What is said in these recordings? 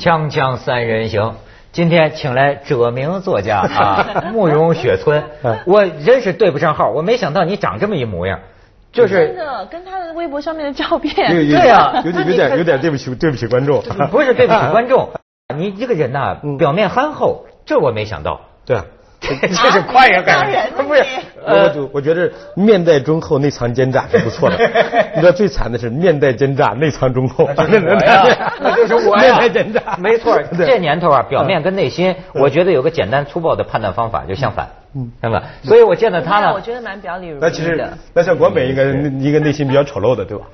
锵锵三人行，今天请来者名作家 啊，慕容雪村。我真是对不上号，我没想到你长这么一模样，就是真的跟他的微博上面的照片，对呀有点有点有点对不起对不起观众。不是对不起观众，你这个人呐，嗯。表面憨厚，这我没想到，对啊，这是夸人当干然了不是你？我我就我觉得面带忠厚，内藏奸诈是不错的。你知道最惨的是面带奸诈，内藏忠厚。那就是我呀，那就是我，面带奸诈，没错，这年头啊，表面跟内心，我觉得有个简单粗暴的判断方法，就相反，是吧？所以我见到他呢，我觉得蛮表里如一那其实的。那像广美应该应该内心比较丑陋的，对吧？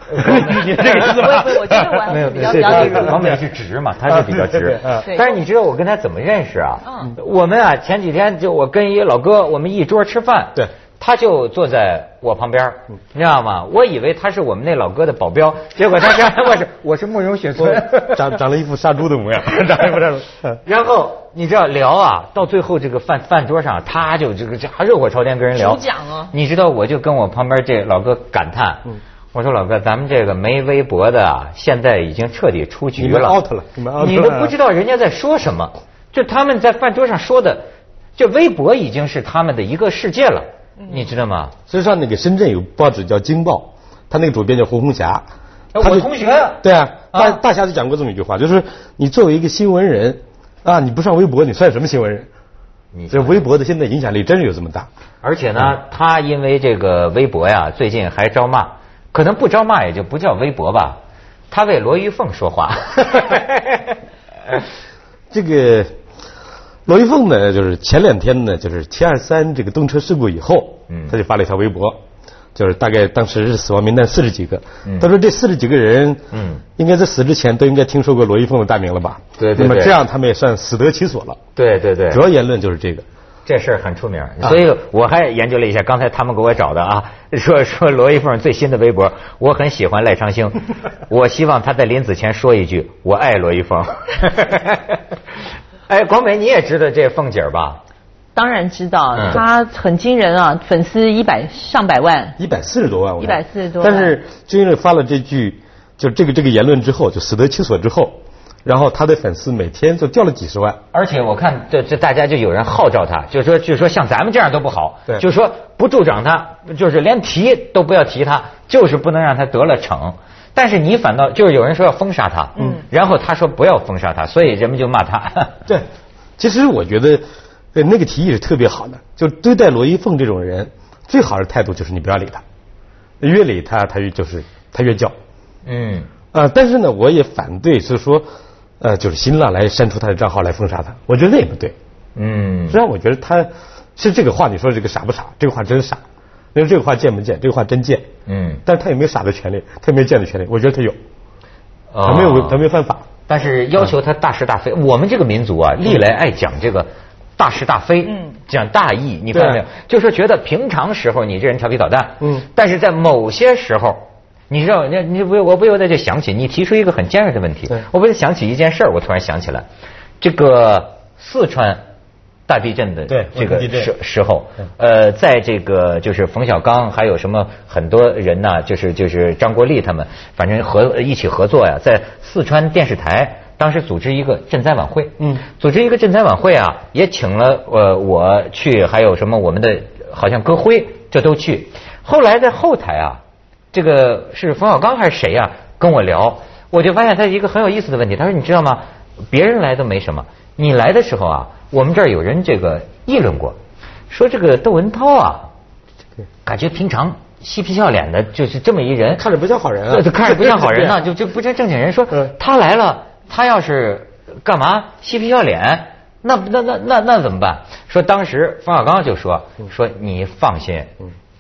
你 这个意思吧不会不会我觉得我还是比较对表里如一王美是直嘛，他是比较直嗯。对但是你知道我跟他怎么认识啊？嗯我们啊前几天就我跟一老哥，我们一桌吃饭，对他就坐在我旁边，你知道吗？我以为他是我们那老哥的保镖，结果他是 我是我是慕容雪村。长长了一副杀猪的模样，长了一副杀猪。嗯然后你知道聊啊，到最后这个饭饭桌上，他就这个这热火朝天跟人聊。主讲啊你知道，我就跟我旁边这老哥感叹，嗯我说老哥，咱们这个没微博的啊，现在已经彻底出局了 out 了你们 out 了你都不知道人家在说什么，就他们在饭桌上说的，就微博已经是他们的一个世界了，嗯你知道吗？所以说那个深圳有报纸叫《京报》，他那个主编叫胡红霞。我同学对啊，啊大大侠就讲过这么一句话，就是你作为一个新闻人啊，你不上微博，你算什么新闻人？你这微博的现在影响力真是有这么大。而且呢，他因为这个微博呀，最近还招骂，可能不招骂也就不叫微博吧。他为罗玉凤说话。这个罗玉凤呢，就是前两天呢，就是七二三这个动车事故以后，嗯。他就发了一条微博，就是大概当时是死亡名单四十几个，嗯。他说这四十几个人，嗯。应该在死之前都应该听说过罗玉凤的大名了吧？那么对。那么这样他们也算死得其所了。对对对。主要言论就是这个。这事儿很出名，所以我还研究了一下，刚才他们给我找的啊，说说罗玉凤最新的微博，我很喜欢赖昌星，我希望他在临死前说一句“我爱罗玉凤”。哎，广美你也知道这凤姐儿吧？当然知道她，很惊人啊，粉丝一百上百万。一百四十多万，一百四十多万但是就因为发了这句，就这个这个言论之后，就死得其所之后，然后她的粉丝每天就掉了几十万。而且我看这这大家就有人号召她，就说就说像咱们这样都不好，对就说不助长她，就是连提都不要提她，就是不能让她得了逞。但是你反倒就是有人说要封杀他，嗯，然后他说不要封杀他，所以人们就骂他。对，其实我觉得，呃，那个提议是特别好的，就对待罗一凤这种人，最好的态度就是你不要理他，越理他，他越就是他越叫。嗯，呃、但是呢，我也反对是说，呃，就是新浪来删除他的账号来封杀他，我觉得那也不对。嗯实际上，我觉得他是这个话，你说这个傻不傻？这个话真傻。你说这个话贱不贱？这个话真贱。嗯，但是他有没有傻的权利？他有没有贱的权利？我觉得他有，他没有哦他没有犯法。但是要求他大是大非，我们这个民族啊，历来爱讲这个大是大非，嗯讲大义，你发现没有？就是觉得平常时候你这人调皮捣蛋，嗯但是在某些时候。你知道，你你不，我不由得就想起你提出一个很尖锐的问题，我不是想起一件事儿，我突然想起来，这个四川大地震的对这个时时候，呃，在这个就是冯小刚还有什么很多人呐，就是就是张国立他们，反正合一起合作呀，在四川电视台当时组织一个赈灾晚会，嗯组织一个赈灾晚会啊，也请了呃我去，还有什么我们的好像歌辉这都去，后来在后台啊。这个是冯小刚还是谁呀、跟我聊，我就发现他一个很有意思的问题。他说：“你知道吗？别人来都没什么，你来的时候啊，我们这儿有人这个议论过，说这个窦文涛啊，感觉平常嬉皮笑脸的，就是这么一人，看着不像好人啊。看着不像好人 呢、就就不像正经人。说嗯。他来了，他要是干嘛嬉皮笑脸，那那那那那怎么办？说当时冯小刚就说说你放心，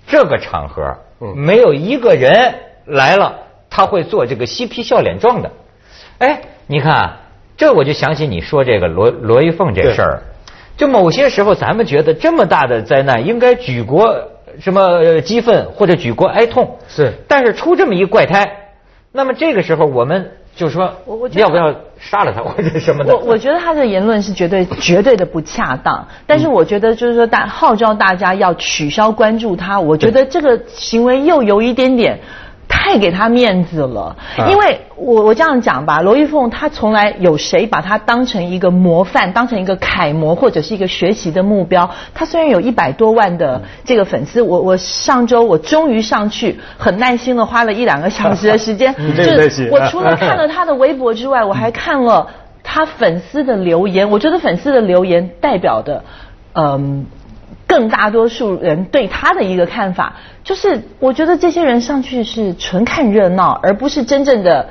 这个场合嗯。没有一个人来了，他会做这个嬉皮笑脸状的。哎，你看，这我就想起你说这个罗罗玉凤这事儿，就某些时候咱们觉得这么大的灾难应该举国什么呃激愤或者举国哀痛，是。但是出这么一怪胎，那么这个时候我们就说我我觉得要不要杀了他 或者什么的？我我觉得他的言论是绝对 绝对的不恰当，但嗯是我觉得就是说大号召大家要取消关注他，我觉得这个行为又有一点点太给他面子了，啊因为我我这样讲吧，罗玉凤她从来有谁把她当成一个模范，当成一个楷模或者是一个学习的目标。她虽然有一百多万的这个粉丝，我我上周我终于上去，很耐心的花了一两个小时的时间，你这个耐心我除了看了她的微博之外，我还看了她粉丝的留言。我觉得粉丝的留言代表的，嗯。更大多数人对他的一个看法，就是我觉得这些人上去是纯看热闹，而不是真正的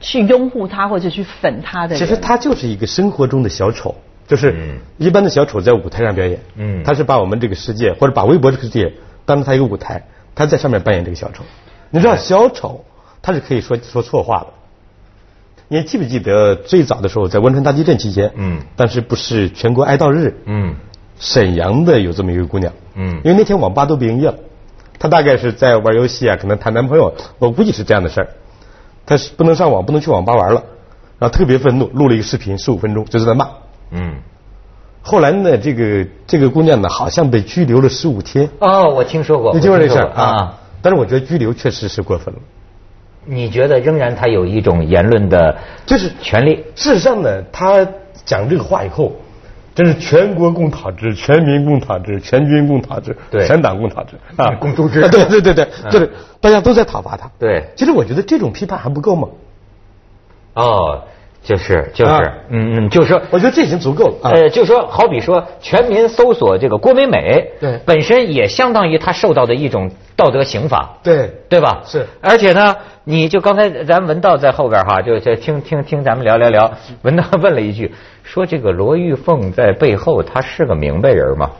去拥护他或者去粉他的人。其实他就是一个生活中的小丑，就是一般的小丑在舞台上表演，嗯他是把我们这个世界或者把微博这个世界当成他一个舞台，他在上面扮演这个小丑。你知道小丑他是可以说说错话的。你还记不记得最早的时候在汶川大地震期间，嗯当时不是全国哀悼日，嗯沈阳的有这么一个姑娘，嗯因为那天网吧都不营业了，她大概是在玩游戏啊，可能谈男朋友，我估计是这样的事儿。她是不能上网，不能去网吧玩了，然后特别愤怒，录了一个视频，十五分钟就是在骂。嗯。后来呢，这个这个姑娘呢，好像被拘留了十五天。哦，我听说过，你听说这事儿啊？但是我觉得拘留确实是过分了。你觉得仍然他有一种言论的，就是权利？事实上呢，他讲这个话以后，这是全国共讨之、全民共讨之、全军共讨之、对全党共讨之啊，共诛之啊对对对对，嗯就是大家都在讨伐他。对其实我觉得这种批判还不够吗？哦，就是就是，啊嗯嗯，就是说。我觉得这已经足够了啊。呃，就说好比说，全民搜索这个郭美美，对本身也相当于他受到的一种道德刑法，对对吧？是而且呢，你就刚才咱文道在后边哈，就就听听听咱们聊聊聊，文道问了一句，说这个罗玉凤在背后她是个明白人吗？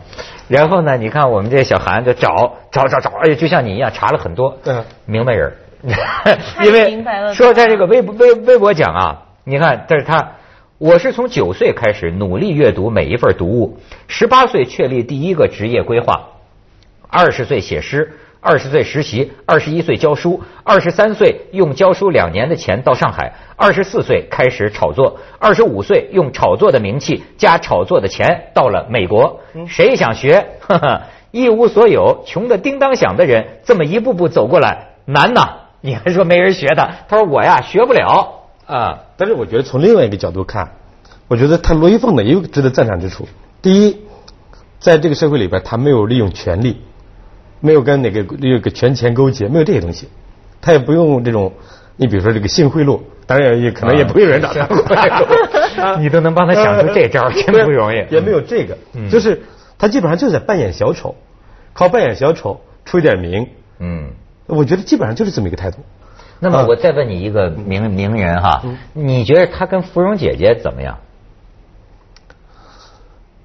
然后呢，你看我们这小韩就找找找找，哎呀，就像你一样查了很多，嗯明白人，太 因为明白了说在这个微博微微博讲啊，你看这是他。我是从九岁开始努力阅读每一份读物，十八岁确立第一个职业规划，二十岁写诗，二十岁实习，二十一岁教书，二十三岁用教书两年的钱到上海，二十四岁开始炒作，二十五岁用炒作的名气加炒作的钱到了美国。谁想学？呵呵，一无所有，穷的叮当响的人，这么一步步走过来，难呐！你还说没人学他？他说我呀学不了啊。但是我觉得从另外一个角度看，我觉得他罗玉凤呢也有值得赞赏之处。第一，在这个社会里边，他没有利用权力，没有跟哪个那个权钱勾结，没有这些东西，他也不用这种，你比如说这个性贿赂，当然也可能也不会有人找他 贿赂，你都能帮他想出这招儿，真不容易。也没有这个嗯，就是他基本上就在扮演小丑，靠扮演小丑出一点名，嗯。我觉得基本上就是这么一个态度。那么啊我再问你一个名名人哈，你觉得他跟芙蓉姐姐怎么样？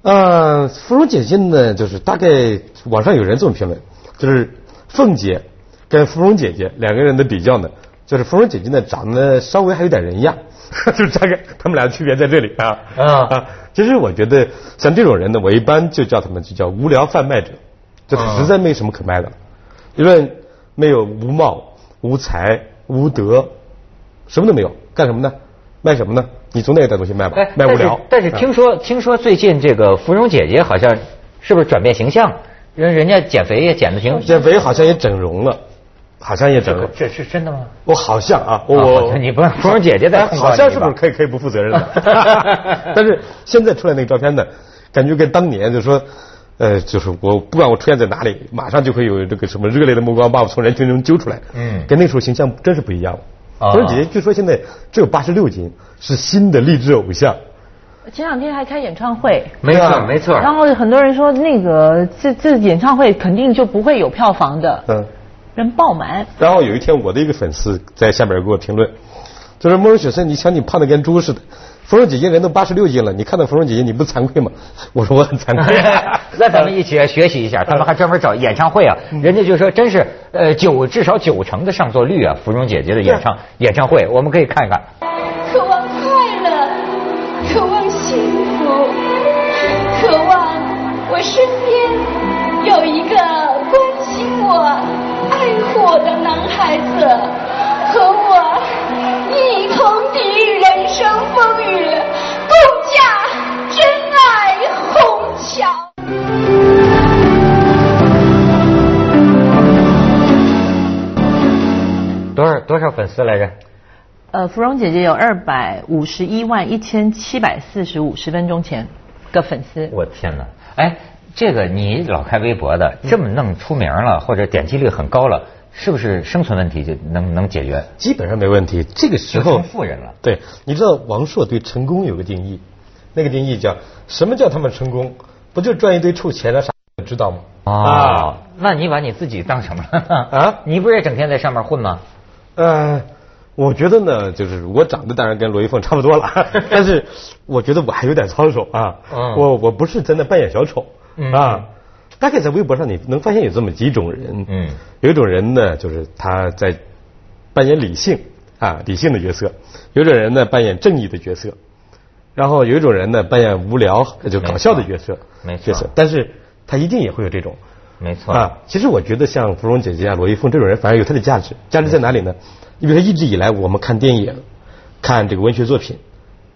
呃，芙蓉姐姐呢，就是大概网上有人这么评论，就是凤姐跟芙蓉姐姐两个人的比较呢，就是芙蓉姐姐呢长得稍微还有点人样，就是大概他们俩的区别在这里啊啊其实我觉得像这种人呢，我一般就叫他们就叫无聊贩卖者，就啊实在没什么可卖的，因为没有无貌、无才、无德，什么都没有，干什么呢？卖什么呢？你总得有点东西卖吧，卖无聊。哎但是但是听说听说最近这个芙蓉姐姐好像是不是转变形象？人人家减肥也减的挺。减肥好像也整容了，好像也整容。这是真的吗？我好像啊，我你不芙蓉姐姐在哎好像是不是可以可以不负责任的？但是现在出来那个照片呢，感觉跟当年就是说。呃，就是我不管我出现在哪里，马上就会有这个什么热烈的目光把我从人群中揪出来。嗯跟那时候形象真是不一样芙蓉姐姐据说现在只有八十六斤，是新的励志偶像。前两天还开演唱会，没错没错。然后很多人说那个这这演唱会肯定就不会有票房的，嗯。人爆满。然后有一天，我的一个粉丝在下面给我评论，就是：“慕容雪森，你瞧你胖的跟猪似的，芙蓉姐姐人都八十六斤了，你看到芙蓉姐姐你不惭愧吗？” 我说：“我很惭愧。那咱们一起学习一下，他们还专门找演唱会啊，人家就说真是呃九至少九成的上座率啊，芙蓉姐姐的演唱演唱会，我们可以看一看。渴望我身边有一个关心我、爱护我的男孩子，和我一同抵御人生风雨，共驾真爱虹桥。多少多少粉丝来着？呃，芙蓉姐姐有二百五十一万一千七百四十五十分钟前的粉丝。我天哪！哎，这个你老开微博的，这么弄出名了，或者点击率很高了，是不是生存问题就能能解决？基本上没问题。这个时候富人了。对，你知道王朔对成功有个定义，那个定义叫什么叫他们成功？不就赚一堆臭钱了啥？知道吗？哦，那你把你自己当什么了？啊你不是也整天在上面混吗？呃，我觉得呢，就是我长得当然跟罗一凤差不多了，但是我觉得我还有点操守啊。嗯我我不是真的扮演小丑、嗯啊。大概在微博上你能发现有这么几种人。嗯有一种人呢，就是他在扮演理性啊理性的角色；有一种人呢扮演正义的角色；然后有一种人呢扮演无聊就搞笑的角色。没错角色，但是他一定也会有这种。没错。啊，其实我觉得像芙蓉姐姐啊、罗一凤这种人，反而有她的价值。价值在哪里呢？你比如说，一直以来我们看电影、看这个文学作品，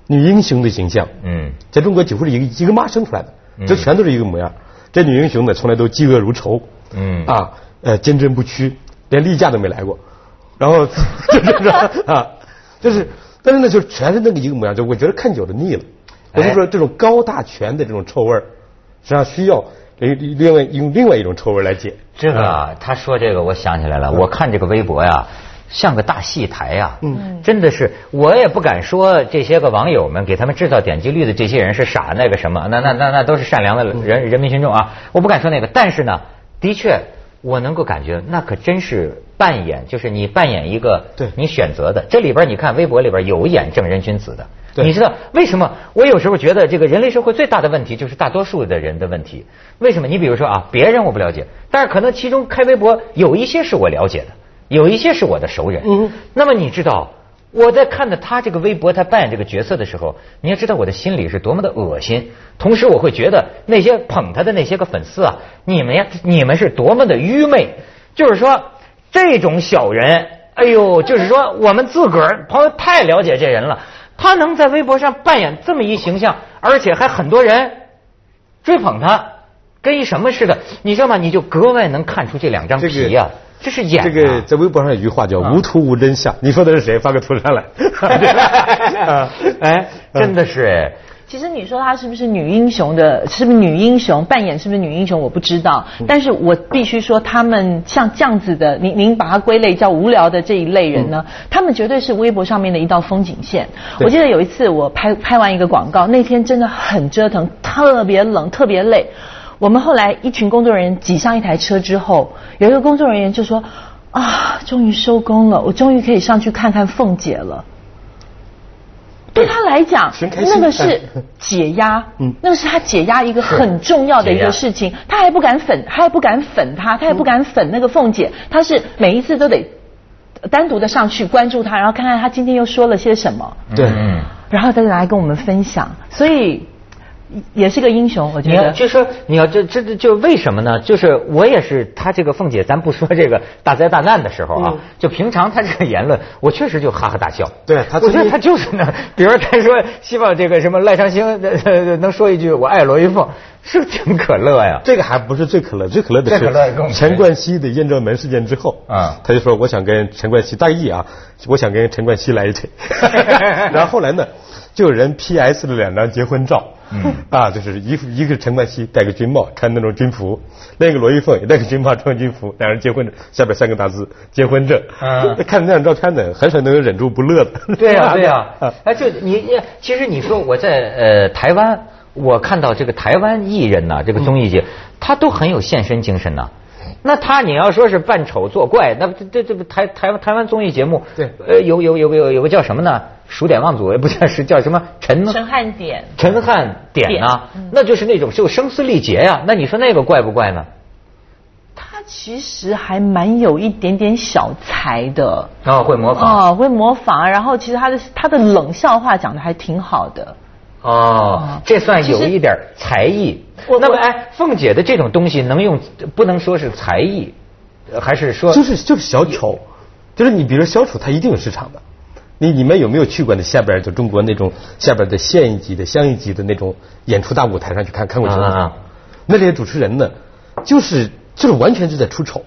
女英雄的形象，嗯在中国几乎是一个一个妈生出来的，嗯这全都是一个模样。这女英雄呢，从来都嫉恶如仇，嗯啊，呃，坚贞不屈，连例假都没来过。然后 就是啊，就是，但是呢，就是全是那个一个模样，就我觉得看久了腻了。我就哎说这种高大全的这种臭味儿，实际上需要另另外用另外一种臭味来解。这个啊，他说这个，我想起来了，我看这个微博呀。像个大戏台呀、嗯。真的是，我也不敢说这些个网友们给他们制造点击率的这些人是傻那个什么，那那那那都是善良的人人民群众啊，我不敢说那个，但是呢，的确我能够感觉那可真是扮演，就是你扮演一个对。你选择的，这里边你看微博里边有演正人君子的，对你知道为什么？我有时候觉得这个人类社会最大的问题就是大多数的人的问题。为什么？你比如说啊，别人我不了解，但是可能其中开微博有一些是我了解的，有一些是我的熟人。嗯那么你知道我在看着他这个微博，他扮演这个角色的时候，你要知道我的心里是多么的恶心。同时，我会觉得那些捧他的那些个粉丝啊，你们呀，你们是多么的愚昧。就是说，这种小人，哎呦，就是说我们自个儿朋友太了解这人了，他能在微博上扮演这么一形象，而且还很多人追捧他，跟一什么似的，你知道吗？你就格外能看出这两张皮呀、这是演、啊。这个在微博上有句话叫“无图无真相”，你说的是谁？发个图上来。啊哎，真的是哎。其实你说她是不是女英雄的，是不是女英雄扮演是不是女英雄，我不知道。但是我必须说，他们像这样子的，您您把它归类叫无聊的这一类人呢，他们绝对是微博上面的一道风景线。我记得有一次我拍拍完一个广告，那天真的很折腾，特别冷，特别累。我们后来一群工作人员挤上一台车之后，有一个工作人员就说：“啊，终于收工了，我终于可以上去看看凤姐了。”对。他来讲那个是解压，嗯。那个是他解压一个很重要的一个事情。他还不敢粉，他还不敢粉他，他也不敢粉那个凤姐，他是每一次都得单独的上去关注他，然后看看他今天又说了些什么，对。嗯。然后再来跟我们分享。所以也是个英雄，我觉你要得。就说你要这这这就为什么呢？就是我也是他这个凤姐，咱不说这个大灾大难的时候啊，嗯就平常他这个言论，我确实就哈哈大笑。对他我觉得他就是呢，比如说他说希望这个什么赖昌星能说一句我爱罗玉凤，是不是挺可乐呀？这个还不是最可乐，最可乐的是陈冠希的艳照门事件之后，啊。他就说我想跟陈冠希大意啊，我想跟陈冠希来一腿，然后后来呢，就有人 PS 了两张结婚照，嗯。啊，就是一一个是陈冠希戴个军帽穿那种军服，另一个罗玉凤也戴个军帽穿军服，两人结婚证，下边三个大字结婚证，啊。看那张照片呢，很少能够忍住不乐的，对呀、对呀、啊。哎，就你，你其实你说我在呃台湾，我看到这个台湾艺人呐、这个综艺界，他都很有献身精神呐、那他你要说是扮丑作怪，那这这这不台台湾台湾综艺节目，对呃有有有有有个叫什么呢？数典忘祖，也不叫是叫什么陈陈汉典，陈汉典呐、典那就是那种就声嘶力竭呀、那你说那个怪不怪呢？他其实还蛮有一点点小才的。啊、会模仿。哦，会模仿，然后其实他的他的冷笑话讲的还挺好的。哦，这算有一点才艺。那么，哎，凤姐的这种东西能用，不能说是才艺，呃还是说就是就是小丑，就是你比如说小丑，他一定有市场的。你你们有没有去过那下边就中国那种下边的县一级的乡一级的那种演出大舞台上去看看过什么？啊啊那些主持人呢，就是就是完全是在出丑，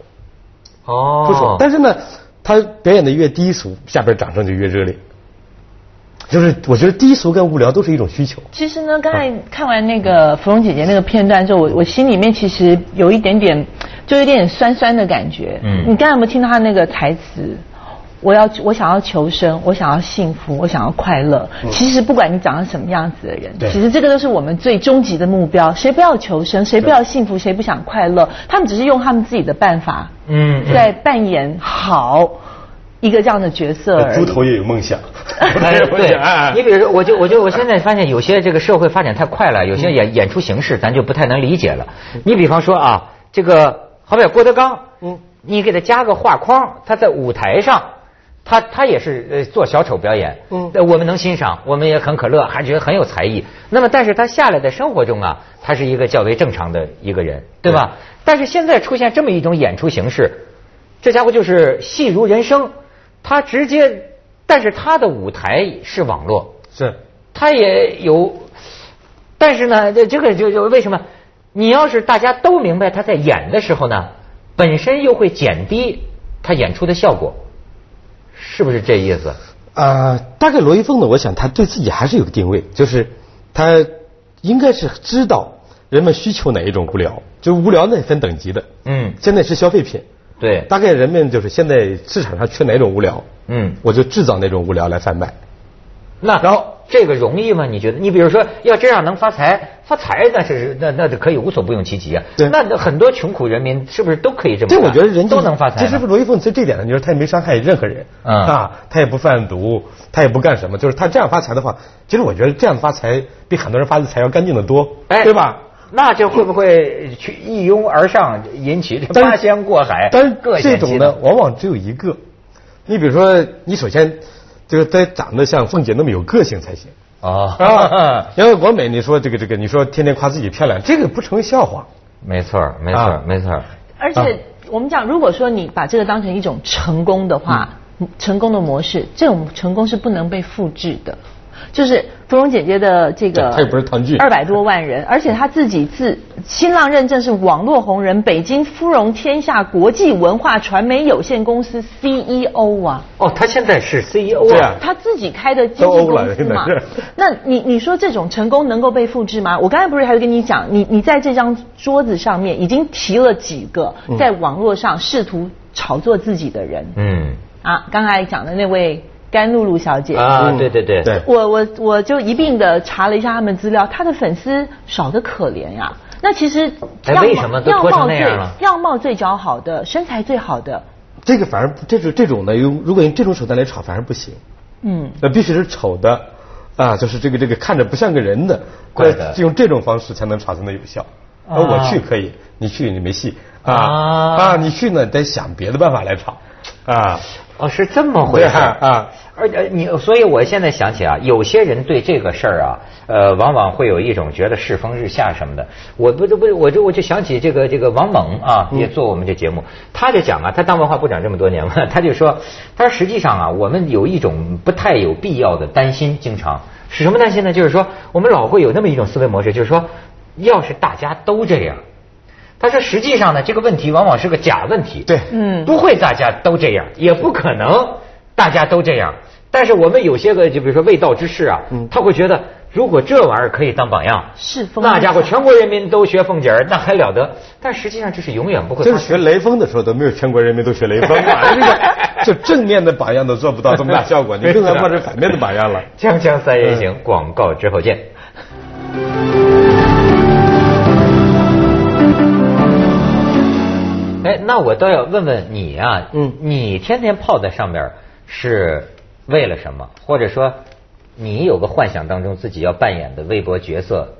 哦出丑。哦，但是呢，他表演的越低俗，下边掌声就越热烈。就是我觉得低俗跟无聊都是一种需求。其实呢，刚才看完那个芙蓉姐姐那个片段之后，我我心里面其实有一点点，就有点酸酸的感觉。嗯你刚才有没有听到她那个台词？我要我想要求生，我想要幸福，我想要快乐。其实不管你长成什么样子的人，对其实这个都是我们最终极的目标。谁不要求生，谁不要幸福，谁不想快乐？他们只是用他们自己的办法，嗯嗯在扮演好一个这样的角色。猪头也有梦想。哎，对哎，你比如说，我就我就我现在发现有些这个社会发展太快了，有些演演出形式咱就不太能理解了。你比方说啊，这个好比郭德纲，嗯，你给他加个画框，他在舞台上。他他也是呃做小丑表演，嗯呃我们能欣赏，我们也很可乐，还觉得很有才艺。那么，但是他下来在生活中啊，他是一个较为正常的一个人，对吧？但是现在出现这么一种演出形式，这家伙就是戏如人生，他直接，但是他的舞台是网络，是他也有，但是呢，这这个就就为什么？你要是大家都明白他在演的时候呢，本身又会减低他演出的效果，是不是这意思？啊、大概罗一凤呢，我想他对自己还是有个定位，就是他应该是知道人们需求哪一种无聊，就无聊呢分等级的。嗯现在是消费品，对，大概人们就是现在市场上缺哪种无聊，嗯，我就制造那种无聊来贩卖。那然后这个容易吗？你觉得？你比如说，要这样能发财，发财那是那那可以无所不用其极啊。对那很多穷苦人民是不是都可以这么干？这我觉得人都能发财呢。其实罗一凤在这点呢，你说他也没伤害任何人，嗯啊，他也不贩毒，他也不干什么，就是他这样发财的话，其实我觉得这样发财比很多人发的财要干净的多，哎对吧？？那就会不会去一拥而上，引起这八仙过海？但是这种呢往往只有一个。你比如说，你首先就是得长得像凤姐那么有个性才行啊啊。因为国美，你说这个这个，你说天天夸自己漂亮，这个不成笑话。没错儿，没错没错儿。而且我们讲，如果说你把这个当成一种成功的话，成功的模式，这种成功是不能被复制的。就是芙蓉姐姐的这个，她也不是唐剧二百多万人，而且她自己自新浪认证是网络红人，北京芙蓉天下国际文化传媒有限公司 CEO 啊。哦，她现在是 CEO 啊她自己开的经纪都欧了公司嘛真的。那你你说这种成功能够被复制吗？我刚才不是还跟你讲，你你在这张桌子上面已经提了几个在网络上试图炒作自己的人、嗯啊？刚才讲的那位甘露露小姐。啊，嗯。对对对。对。我我我就一并的查了一下他们资料，他的粉丝少的可怜呀。那其实哎样貌为什么都拖成样貌最那样了？样貌最姣好的，身材最好的，这个反而这种这种呢，用如果用这种手段来炒，反而不行。嗯，那必须是丑的，啊，就是这个这个看着不像个人的，怪的。呃用这种方式才能炒才能有效。啊。而我去可以，你去你没戏。啊啊。啊！你去呢得想别的办法来炒啊。哦，是这么回事啊啊而且你，所以我现在想起啊，有些人对这个事儿啊，呃，往往会有一种觉得世风日下什么的。我不不，我就我就想起这个这个王猛啊，也做我们这节目，他就讲啊，他当文化部长这么多年了，他就说，他说实际上啊，我们有一种不太有必要的担心，经常是什么担心呢？就是说，我们老会有那么一种思维模式，就是说，要是大家都这样。他说：“实际上呢，这个问题往往是个假问题。对嗯不会大家都这样，也不可能大家都这样。但是我们有些个，就比如说未道之士啊，嗯他会觉得，如果这玩意儿可以当榜样，是风那家伙全国人民都学凤姐儿，那还了得？但实际上这是永远不会就是。学雷锋的时候都没有全国人民都学雷锋啊，这个就正面的榜样都做不到这么大效果，你更何况是反面的榜样了。锵锵三人行，广告之后见。哎，那我倒要问问你啊，嗯你天天泡在上面是为了什么？或者说，你有个幻想当中自己要扮演的微博角色，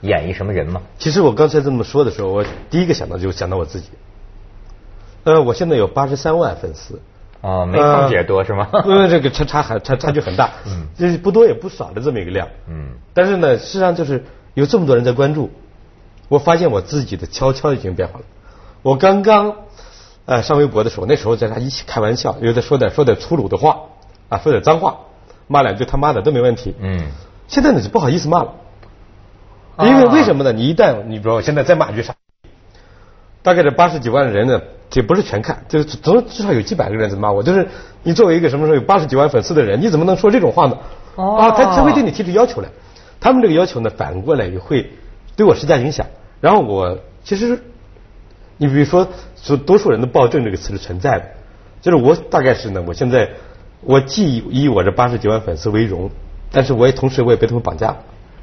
演一什么人吗？其实我刚才这么说的时候，我第一个想到就想到我自己。呃，我现在有八十三万粉丝。哦，没凤姐多是吗？因为 这个差差很差差距很大，嗯就是不多也不少的这么一个量。嗯但是呢，事实上就是有这么多人在关注，我发现我自己的悄悄已经变化了。我刚刚呃上微博的时候，那时候在家一起开玩笑，有的说点说点粗鲁的话啊，说点脏话，骂两句他妈的都没问题。嗯，现在呢就不好意思骂了，啊因为为什么呢？你一旦你比如说我现在再骂一句啥，大概这八十几万人呢，这不是全看，就是总至少有几百个人在骂我。就是你作为一个什么时候有八十几万粉丝的人，你怎么能说这种话呢？哦啊，他他会对你提出要求来，他们这个要求呢，反过来也会对我施加影响。然后我其实，你比如说，说多数人的暴政这个词是存在的，就是我大概是呢，我现在我既以我这八十几万粉丝为荣，但是我也同时我也被他们绑架了。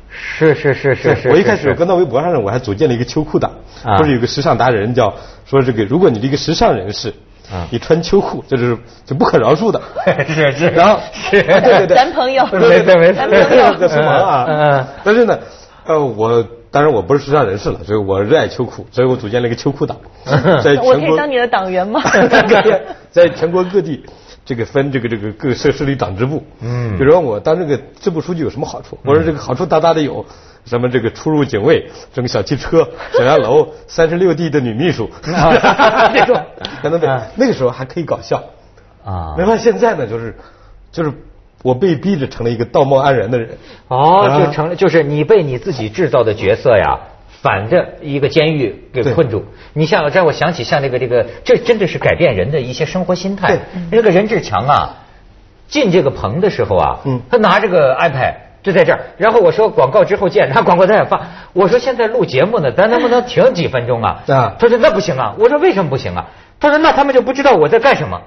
是是是是是。我一开始跟到微博上呢，我还组建了一个秋裤党，啊不是有个时尚达人叫说这个，如果你是一个时尚人士啊，你穿秋裤这是就不可饶恕的。是是然后是对对对，男朋友对对对没错没错对对对苏萌啊，嗯嗯但是呢，呃，我当然我不是时尚人士了，所以我热爱秋裤，所以我组建了一个秋裤党，在我可以当你的党员吗？在全国各地。这个分这个这个各设设立党支部，嗯。比如说我当这个支部书记有什么好处？我说这个好处大大的有，什么这个出入警卫、这个小汽车、小洋楼、三十六 D 的女秘书，这种等等等，那个时候还可以搞笑。啊。没办法，现在呢，就是就是我被逼着成了一个道貌岸然的人。哦，啊就成了，就是你被你自己制造的角色呀，反着一个监狱给困住。你像这，我想起像这个这个，这真的是改变人的一些生活心态对。那个任志强啊，进这个棚的时候啊，嗯他拿这个 iPad 就在这儿，然后我说广告之后见，他广告他也发，我说现在录节目呢，咱能不能停几分钟啊？啊他说那不行啊，我说为什么不行啊？他说那他们就不知道我在干什么。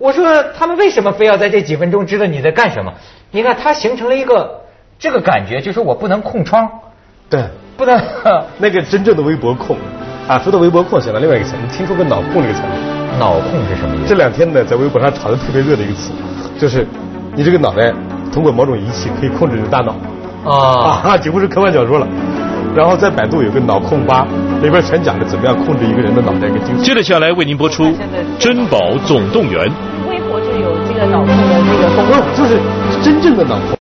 我说他们为什么非要在这几分钟知道你在干什么？你看他形成了一个这个感觉，就是我不能控窗，对，不能 那个真正的微博控啊，说到微博控，想到另外一个词，你听说过脑控这个词吗？脑控是什么意思？这两天呢，在微博上炒得特别热的一个词，就是你这个脑袋通过某种仪器可以控制你的大脑啊，啊，几乎是科幻小说了。然后在百度有个脑控吧，里边全讲的怎么样控制一个人的脑袋跟精神。接着下来为您播出《珍宝总动员》。微博就有这个脑控的这个功能。不是，就是真正的脑控。